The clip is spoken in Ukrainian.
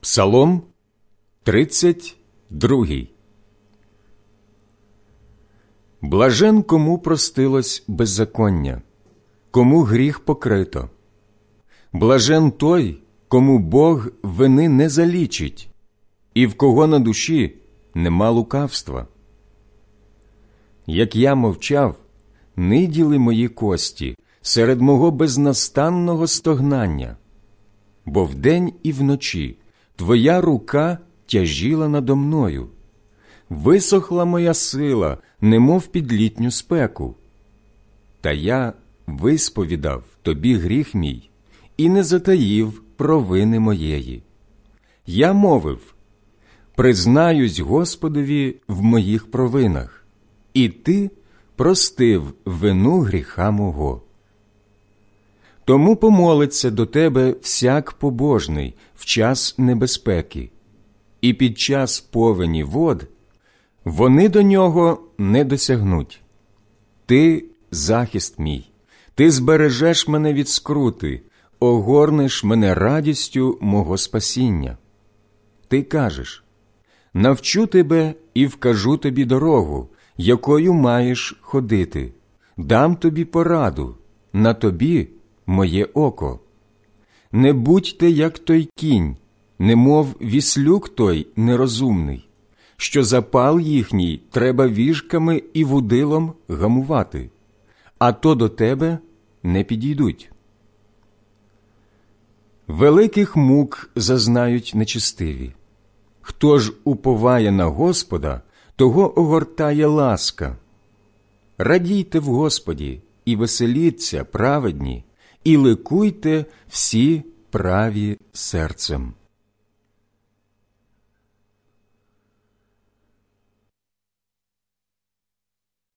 Псалом 32 Блажен кому простилось беззаконня, кому гріх покрито. Блажен той, кому Бог вини не залічить, і в кого на душі нема лукавства. Як я мовчав, ниділи мої кості серед мого безнастанного стогнання, бо вдень і вночі Твоя рука тяжіла надо мною, висохла моя сила, немов під літню спеку. Та я висповідав тобі гріх мій і не затаїв провини моєї. Я мовив признаюсь Господові в моїх провинах, і ти простив вину гріха мого. Тому помолиться до тебе всяк побожний в час небезпеки, і під час повені вод вони до нього не досягнуть. Ти захист мій, ти збережеш мене від скрути, огорнеш мене радістю мого спасіння. Ти кажеш навчу тебе і вкажу тобі дорогу, якою маєш ходити, дам тобі пораду, на тобі моє око. Не будьте, як той кінь, немов віслюк той нерозумний, що запал їхній треба віжками і вудилом гамувати, а то до тебе не підійдуть. Великих мук зазнають нечистиві. Хто ж уповає на Господа, того огортає ласка. Радійте в Господі і веселіться праведні, і ликуйте всі праві серцем.